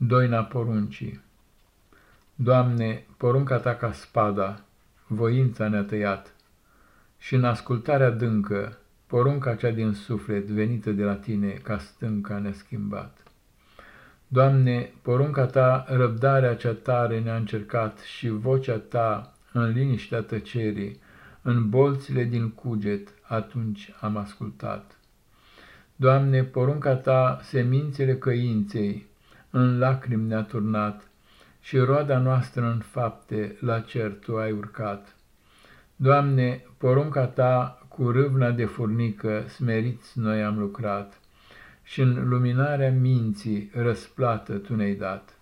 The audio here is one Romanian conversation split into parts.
Doina poruncii Doamne, porunca Ta ca spada, voința ne-a tăiat, și în ascultarea dâncă, porunca cea din suflet, venită de la Tine, ca stânca ne-a schimbat. Doamne, porunca Ta, răbdarea cea tare ne-a încercat și vocea Ta, în liniștea tăcerii, în bolțile din cuget, atunci am ascultat. Doamne, porunca Ta, semințele căinței, în lacrimi ne-a turnat și roada noastră în fapte la cer Tu ai urcat. Doamne, porunca Ta cu râvna de furnică smeriți noi am lucrat și în luminarea minții răsplată Tu ne-ai dat.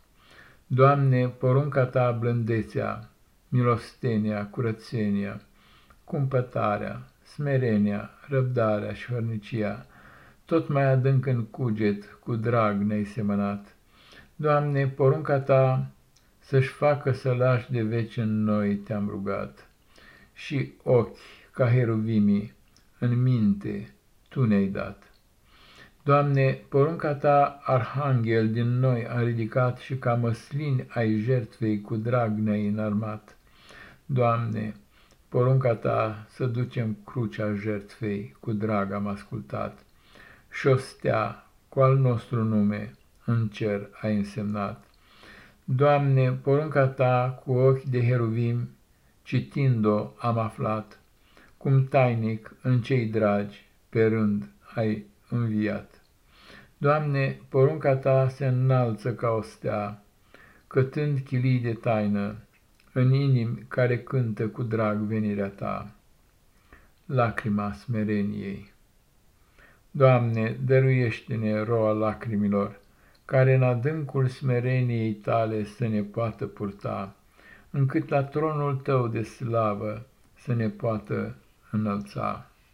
Doamne, porunca Ta blândețea, milostenia, curățenia, cumpătarea, smerenia, răbdarea și hărnicia, tot mai adânc în cuget, cu drag ne-ai semănat. Doamne, porunca Ta să-și facă să lași de veci în noi te-am rugat, și ochi ca heruvimii în minte Tu ne-ai dat. Doamne, porunca Ta, arhanghel din noi a ridicat și ca măslini ai jertfei cu drag ne-ai înarmat. Doamne, porunca Ta să ducem crucea jertfei, cu drag am ascultat, și o stea cu al nostru nume, în cer ai însemnat. Doamne, porunca Ta cu ochi de heruvim, citind-o am aflat, cum tainic în cei dragi, pe rând, ai înviat. Doamne, porunca Ta se înalță ca o stea, cătând chilii de taină, în inimi care cântă cu drag venirea Ta. Lacrima smereniei Doamne, dăruiește-ne roa lacrimilor, care în adâncul smereniei tale să ne poată purta, încât la tronul tău de slavă să ne poată înălța.